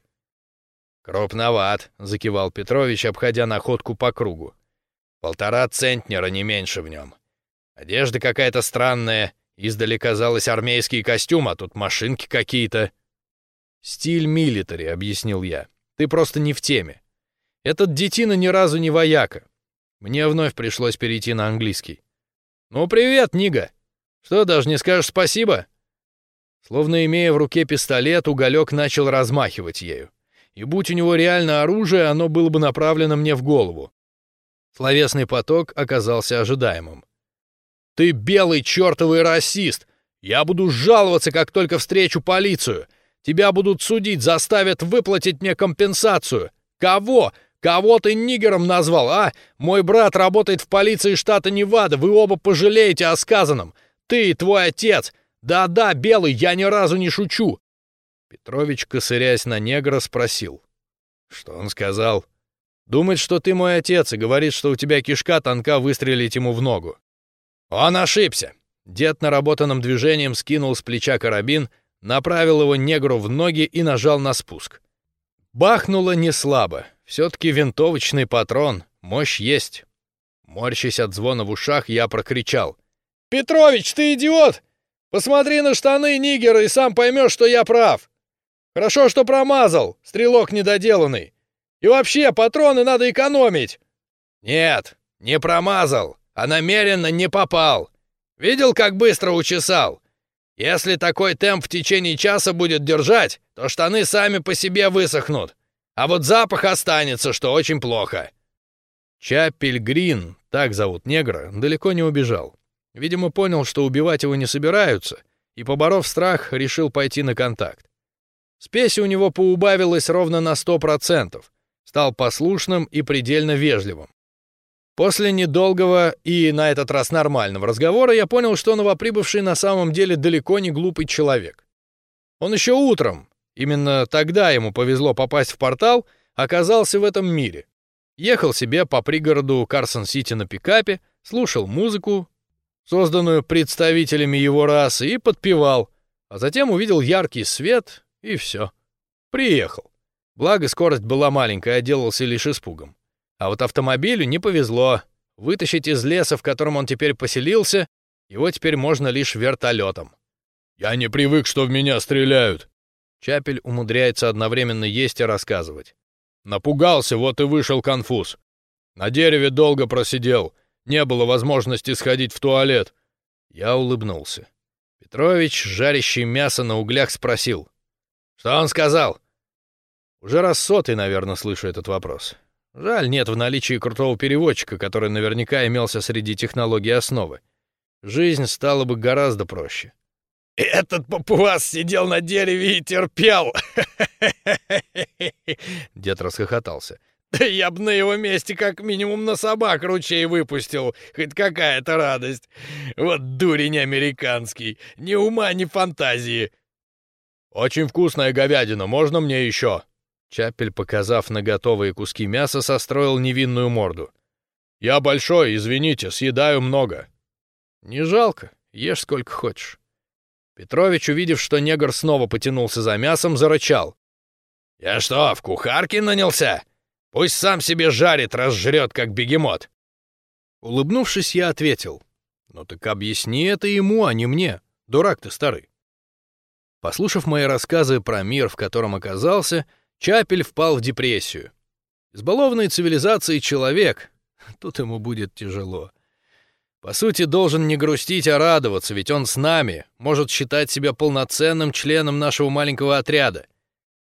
«Крупноват», — закивал Петрович, обходя находку по кругу. «Полтора центнера, не меньше в нем. Одежда какая-то странная, Издали казалось армейский костюм, а тут машинки какие-то. «Стиль милитари», — объяснил я. «Ты просто не в теме. Этот детина ни разу не вояка. Мне вновь пришлось перейти на английский. «Ну, привет, Нига! Что, даже не скажешь спасибо?» Словно имея в руке пистолет, уголек начал размахивать ею. И будь у него реально оружие, оно было бы направлено мне в голову. Словесный поток оказался ожидаемым. Ты белый чертовый расист! Я буду жаловаться, как только встречу полицию! Тебя будут судить, заставят выплатить мне компенсацию! Кого? Кого ты нигером назвал, а? Мой брат работает в полиции штата Невада, вы оба пожалеете о сказанном! Ты и твой отец! Да-да, белый, я ни разу не шучу!» Петрович, косырясь на негра, спросил. «Что он сказал?» «Думает, что ты мой отец, и говорит, что у тебя кишка тонка выстрелить ему в ногу. «Он ошибся!» Дед наработанным движением скинул с плеча карабин, направил его негру в ноги и нажал на спуск. Бахнуло не слабо. Все-таки винтовочный патрон, мощь есть. Морщась от звона в ушах, я прокричал. «Петрович, ты идиот! Посмотри на штаны нигера и сам поймешь, что я прав. Хорошо, что промазал, стрелок недоделанный. И вообще, патроны надо экономить. Нет, не промазал, а намеренно не попал. Видел, как быстро учесал? Если такой темп в течение часа будет держать, то штаны сами по себе высохнут. А вот запах останется, что очень плохо. Чапель Грин, так зовут негра, далеко не убежал. Видимо, понял, что убивать его не собираются, и, поборов страх, решил пойти на контакт. Спеси у него поубавилось ровно на сто процентов, стал послушным и предельно вежливым. После недолгого и на этот раз нормального разговора я понял, что новоприбывший на самом деле далеко не глупый человек. Он еще утром, именно тогда ему повезло попасть в портал, оказался в этом мире. Ехал себе по пригороду Карсон-Сити на пикапе, слушал музыку, созданную представителями его расы, и подпевал, а затем увидел яркий свет, и все. Приехал. Благо, скорость была маленькая, отделался лишь испугом. А вот автомобилю не повезло. Вытащить из леса, в котором он теперь поселился, его теперь можно лишь вертолетом. «Я не привык, что в меня стреляют!» Чапель умудряется одновременно есть и рассказывать. «Напугался, вот и вышел конфуз. На дереве долго просидел, не было возможности сходить в туалет. Я улыбнулся. Петрович, жарящий мясо на углях, спросил. «Что он сказал?» Уже раз сотый, наверное, слышу этот вопрос. Жаль, нет в наличии крутого переводчика, который наверняка имелся среди технологий основы. Жизнь стала бы гораздо проще. «Этот папуас сидел на дереве и терпел!» Дед расхохотался. Я бы на его месте как минимум на собак ручей выпустил. Хоть какая-то радость. Вот дурень американский. Ни ума, ни фантазии. Очень вкусная говядина. Можно мне еще? Чапель, показав на готовые куски мяса, состроил невинную морду. «Я большой, извините, съедаю много». «Не жалко, ешь сколько хочешь». Петрович, увидев, что негр снова потянулся за мясом, зарычал. «Я что, в кухарке нанялся? Пусть сам себе жарит, разжрет, как бегемот. Улыбнувшись, я ответил. Ну так объясни это ему, а не мне. Дурак ты старый. Послушав мои рассказы про мир, в котором оказался, Чапель впал в депрессию. Избалованный цивилизацией человек, тут ему будет тяжело. По сути, должен не грустить, а радоваться, ведь он с нами, может считать себя полноценным членом нашего маленького отряда.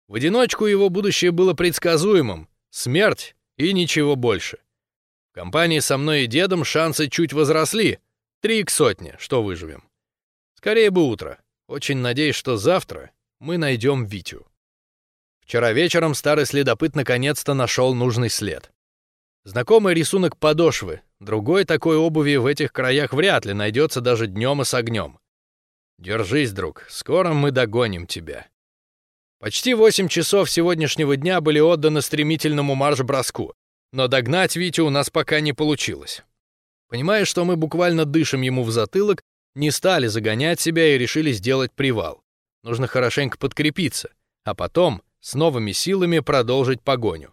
В одиночку его будущее было предсказуемым, Смерть и ничего больше. В компании со мной и дедом шансы чуть возросли. Три к сотне, что выживем. Скорее бы утро. Очень надеюсь, что завтра мы найдем Витю. Вчера вечером старый следопыт наконец-то нашел нужный след. Знакомый рисунок подошвы. Другой такой обуви в этих краях вряд ли найдется даже днем и с огнем. Держись, друг, скоро мы догоним тебя. Почти восемь часов сегодняшнего дня были отданы стремительному марш-броску, но догнать Витю у нас пока не получилось. Понимая, что мы буквально дышим ему в затылок, не стали загонять себя и решили сделать привал. Нужно хорошенько подкрепиться, а потом с новыми силами продолжить погоню.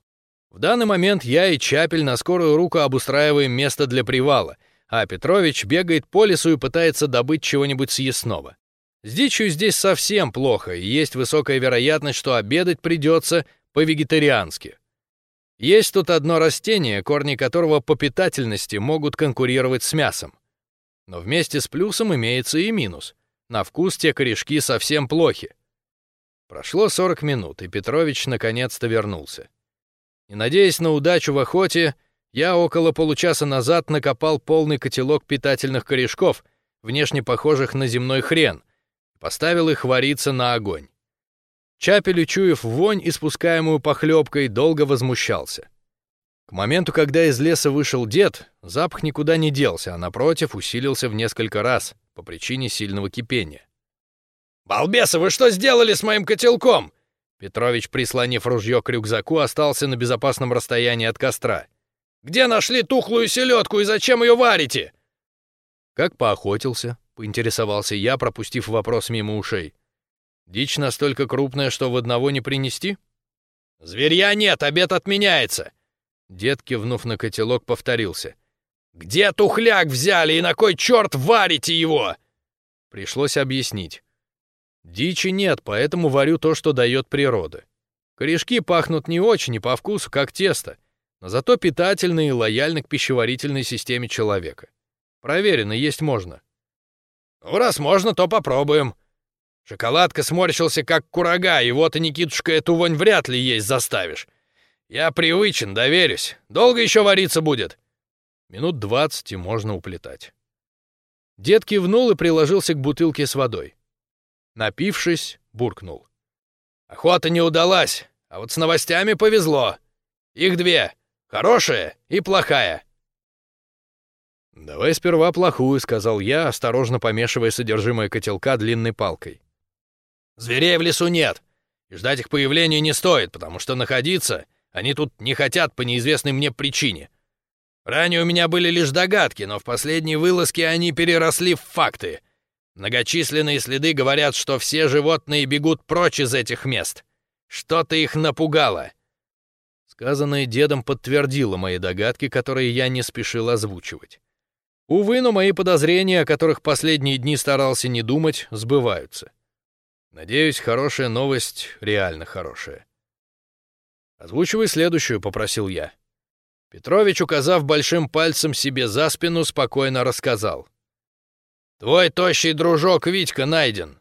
В данный момент я и Чапель на скорую руку обустраиваем место для привала, а Петрович бегает по лесу и пытается добыть чего-нибудь съестного. С дичью здесь совсем плохо, и есть высокая вероятность, что обедать придется по-вегетариански. Есть тут одно растение, корни которого по питательности могут конкурировать с мясом. Но вместе с плюсом имеется и минус. На вкус те корешки совсем плохи. Прошло 40 минут, и Петрович наконец-то вернулся. Не надеясь на удачу в охоте, я около получаса назад накопал полный котелок питательных корешков, внешне похожих на земной хрен, поставил их вариться на огонь. Чапель, учуяв вонь, испускаемую похлебкой, долго возмущался. К моменту, когда из леса вышел дед, запах никуда не делся, а напротив усилился в несколько раз по причине сильного кипения. «Балбесы, вы что сделали с моим котелком?» Петрович, прислонив ружье к рюкзаку, остался на безопасном расстоянии от костра. «Где нашли тухлую селедку и зачем ее варите?» «Как поохотился», поинтересовался я, пропустив вопрос мимо ушей. Дичь настолько крупная, что в одного не принести? Зверья нет, обед отменяется!» Дед, кивнув на котелок, повторился. «Где тухляк взяли и на кой черт варите его?» Пришлось объяснить. Дичи нет, поэтому варю то, что дает природа. Корешки пахнут не очень и по вкусу, как тесто, но зато питательны и лояльны к пищеварительной системе человека. Проверено, есть можно. Ну, раз можно, то попробуем. Шоколадка сморщился, как курага, и вот и, Никитушка, эту вонь вряд ли есть заставишь. Я привычен, доверюсь. Долго еще вариться будет? Минут двадцать, и можно уплетать. Дед кивнул и приложился к бутылке с водой. Напившись, буркнул. Охота не удалась, а вот с новостями повезло. Их две — хорошая и плохая. «Давай сперва плохую», — сказал я, осторожно помешивая содержимое котелка длинной палкой. «Зверей в лесу нет, и ждать их появления не стоит, потому что находиться они тут не хотят по неизвестной мне причине. Ранее у меня были лишь догадки, но в последней вылазке они переросли в факты. Многочисленные следы говорят, что все животные бегут прочь из этих мест. Что-то их напугало. Сказанное дедом подтвердило мои догадки, которые я не спешил озвучивать. Увы, но мои подозрения, о которых последние дни старался не думать, сбываются. Надеюсь, хорошая новость реально хорошая. «Озвучивай следующую», — попросил я. Петрович, указав большим пальцем себе за спину, спокойно рассказал. «Твой тощий дружок Витька найден.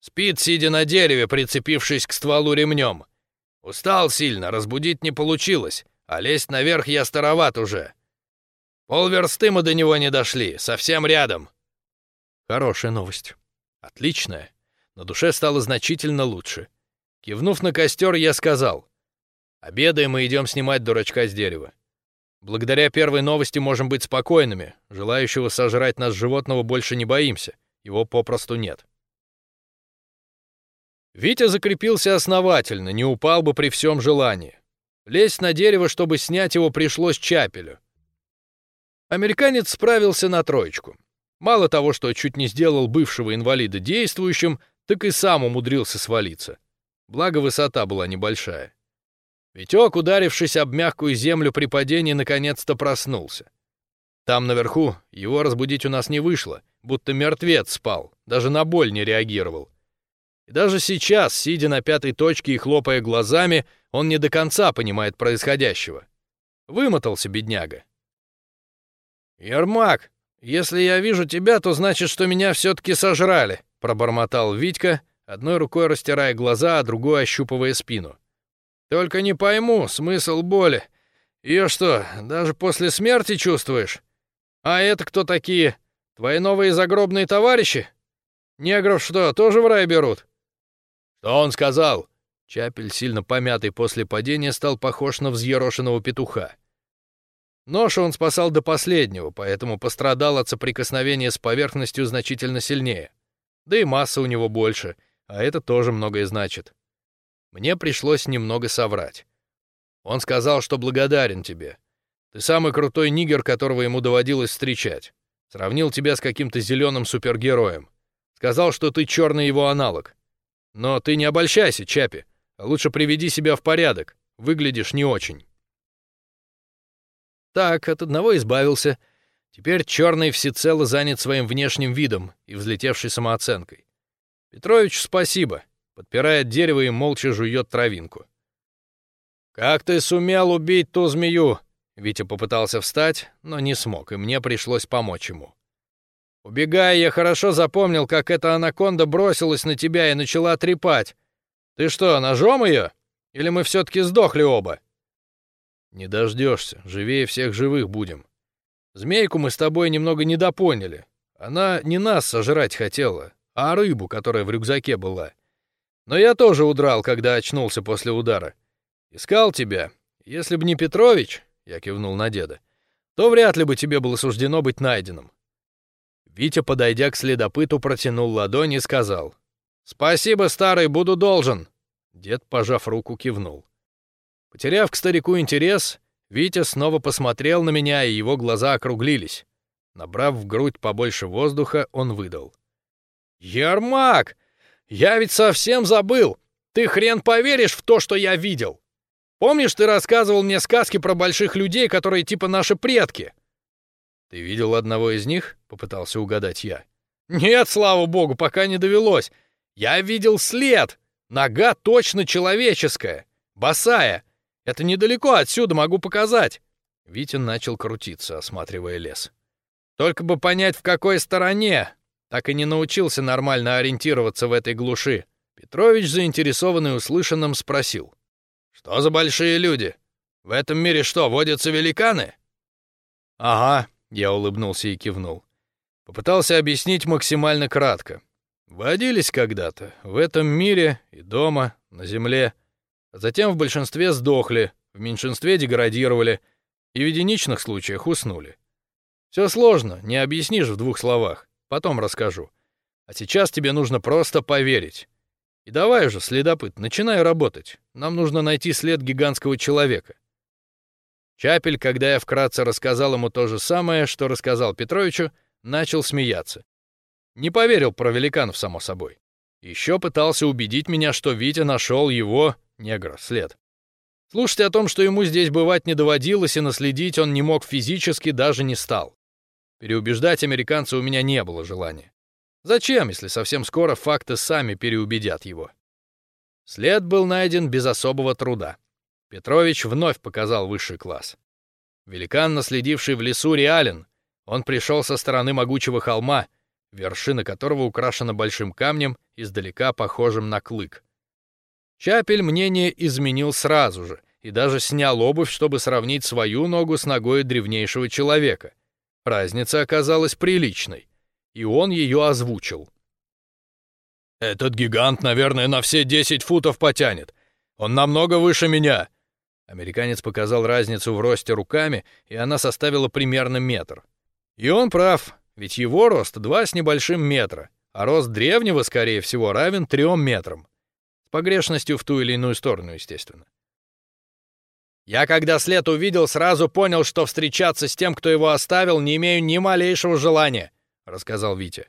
Спит, сидя на дереве, прицепившись к стволу ремнем. Устал сильно, разбудить не получилось, а лезть наверх я староват уже. Полверсты мы до него не дошли, совсем рядом». Хорошая новость. Отличная. На душе стало значительно лучше. Кивнув на костер, я сказал. Обедаем и идем снимать дурачка с дерева. Благодаря первой новости можем быть спокойными. Желающего сожрать нас животного больше не боимся. Его попросту нет. Витя закрепился основательно, не упал бы при всем желании. Лезть на дерево, чтобы снять его, пришлось Чапелю. Американец справился на троечку. Мало того, что чуть не сделал бывшего инвалида действующим, так и сам умудрился свалиться. Благо, высота была небольшая. Витек, ударившись об мягкую землю при падении, наконец-то проснулся. Там наверху его разбудить у нас не вышло, будто мертвец спал, даже на боль не реагировал. И даже сейчас, сидя на пятой точке и хлопая глазами, он не до конца понимает происходящего. Вымотался бедняга. «Ермак, если я вижу тебя, то значит, что меня все-таки сожрали», пробормотал Витька, одной рукой растирая глаза, а другой ощупывая спину. Только не пойму смысл боли. Ее что, даже после смерти чувствуешь? А это кто такие? Твои новые загробные товарищи? Негров что, тоже в рай берут? Что он сказал? Чапель, сильно помятый после падения, стал похож на взъерошенного петуха. Нож он спасал до последнего, поэтому пострадал от соприкосновения с поверхностью значительно сильнее. Да и масса у него больше, а это тоже многое значит. Мне пришлось немного соврать. Он сказал, что благодарен тебе. Ты самый крутой нигер, которого ему доводилось встречать. Сравнил тебя с каким-то зеленым супергероем. Сказал, что ты черный его аналог. Но ты не обольщайся, Чапи. Лучше приведи себя в порядок. Выглядишь не очень. Так, от одного избавился. Теперь черный всецело занят своим внешним видом и взлетевшей самооценкой. Петрович, спасибо подпирает дерево и молча жует травинку. «Как ты сумел убить ту змею?» Витя попытался встать, но не смог, и мне пришлось помочь ему. Убегая, я хорошо запомнил, как эта анаконда бросилась на тебя и начала трепать. Ты что, ножом ее? Или мы все-таки сдохли оба? Не дождешься, живее всех живых будем. Змейку мы с тобой немного недопоняли. Она не нас сожрать хотела, а рыбу, которая в рюкзаке была. Но я тоже удрал, когда очнулся после удара. Искал тебя. Если бы не Петрович, я кивнул на деда, то вряд ли бы тебе было суждено быть найденным. Витя, подойдя к следопыту, протянул ладонь и сказал: "Спасибо, старый, буду должен". Дед, пожав руку, кивнул. Потеряв к старику интерес, Витя снова посмотрел на меня, и его глаза округлились. Набрав в грудь побольше воздуха, он выдал: "Ермак, я ведь совсем забыл. Ты хрен поверишь в то, что я видел. Помнишь, ты рассказывал мне сказки про больших людей, которые типа наши предки?» «Ты видел одного из них?» — попытался угадать я. «Нет, слава богу, пока не довелось. Я видел след. Нога точно человеческая. Босая. Это недалеко отсюда, могу показать». Витя начал крутиться, осматривая лес. «Только бы понять, в какой стороне. Так и не научился нормально ориентироваться в этой глуши». Петрович, заинтересованный услышанным, спросил. «Что за большие люди? В этом мире что, водятся великаны?» «Ага», — я улыбнулся и кивнул. Попытался объяснить максимально кратко. Водились когда-то, в этом мире и дома, на земле. Затем в большинстве сдохли, в меньшинстве деградировали и в единичных случаях уснули. Все сложно, не объяснишь в двух словах, потом расскажу. А сейчас тебе нужно просто поверить. И давай уже, следопыт, начинай работать. Нам нужно найти след гигантского человека. Чапель, когда я вкратце рассказал ему то же самое, что рассказал Петровичу, начал смеяться. Не поверил про великанов, само собой. Еще пытался убедить меня, что Витя нашел его, негра, след. Слушать о том, что ему здесь бывать не доводилось, и наследить он не мог физически, даже не стал. Переубеждать американца у меня не было желания. Зачем, если совсем скоро факты сами переубедят его? След был найден без особого труда. Петрович вновь показал высший класс. Великан, наследивший в лесу, реален. Он пришел со стороны могучего холма, вершина которого украшена большим камнем, издалека похожим на клык. Чапель мнение изменил сразу же и даже снял обувь, чтобы сравнить свою ногу с ногой древнейшего человека. Разница оказалась приличной, и он ее озвучил. «Этот гигант, наверное, на все 10 футов потянет. Он намного выше меня». Американец показал разницу в росте руками, и она составила примерно метр. И он прав. Ведь его рост два с небольшим метра, а рост древнего, скорее всего, равен трем метрам. Погрешностью в ту или иную сторону, естественно. Я, когда след увидел, сразу понял, что встречаться с тем, кто его оставил, не имею ни малейшего желания, — рассказал Витя.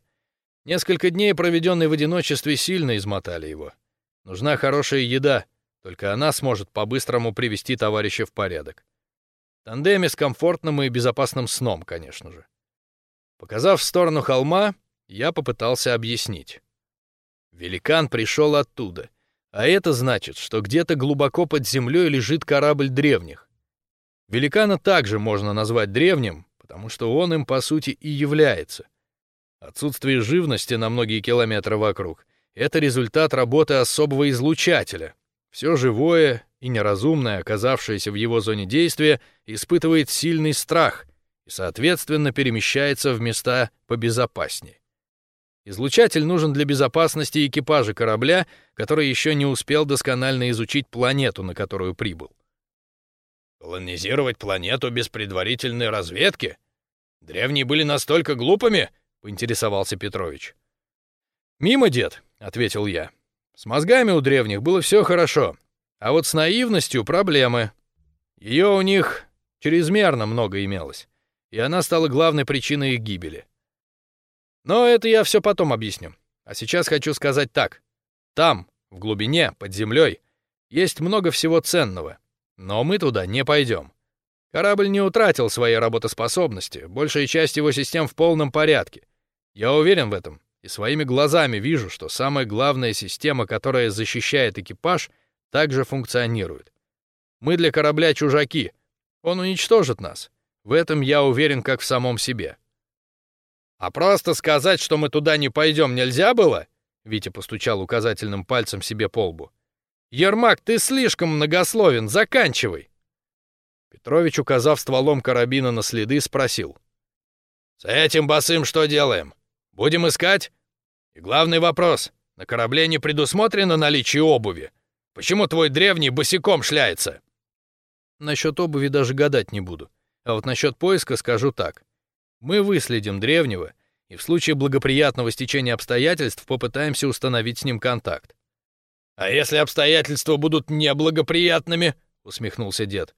Несколько дней, проведенные в одиночестве, сильно измотали его. Нужна хорошая еда, только она сможет по-быстрому привести товарища в порядок. В тандеме с комфортным и безопасным сном, конечно же. Показав в сторону холма, я попытался объяснить. Великан пришел оттуда, а это значит, что где-то глубоко под землей лежит корабль древних. Великана также можно назвать древним, потому что он им по сути и является. Отсутствие живности на многие километры вокруг — это результат работы особого излучателя. Все живое и неразумное, оказавшееся в его зоне действия, испытывает сильный страх — и, соответственно, перемещается в места побезопаснее. Излучатель нужен для безопасности экипажа корабля, который еще не успел досконально изучить планету, на которую прибыл. «Колонизировать планету без предварительной разведки? Древние были настолько глупыми?» — поинтересовался Петрович. «Мимо, дед», — ответил я. «С мозгами у древних было все хорошо, а вот с наивностью проблемы. Ее у них чрезмерно много имелось и она стала главной причиной их гибели. Но это я все потом объясню. А сейчас хочу сказать так. Там, в глубине, под землей, есть много всего ценного, но мы туда не пойдем. Корабль не утратил своей работоспособности, большая часть его систем в полном порядке. Я уверен в этом и своими глазами вижу, что самая главная система, которая защищает экипаж, также функционирует. Мы для корабля чужаки. Он уничтожит нас. В этом я уверен как в самом себе. А просто сказать, что мы туда не пойдем, нельзя было? Витя постучал указательным пальцем себе по лбу. Ермак, ты слишком многословен, заканчивай. Петрович, указав стволом карабина на следы, спросил: "С этим босым что делаем? Будем искать? И главный вопрос: на корабле не предусмотрено наличие обуви. Почему твой древний босиком шляется?" Насчет обуви даже гадать не буду. А вот насчет поиска скажу так. Мы выследим древнего и в случае благоприятного стечения обстоятельств попытаемся установить с ним контакт. «А если обстоятельства будут неблагоприятными?» — усмехнулся дед.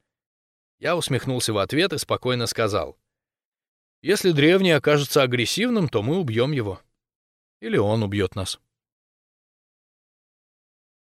Я усмехнулся в ответ и спокойно сказал. «Если древний окажется агрессивным, то мы убьем его. Или он убьет нас».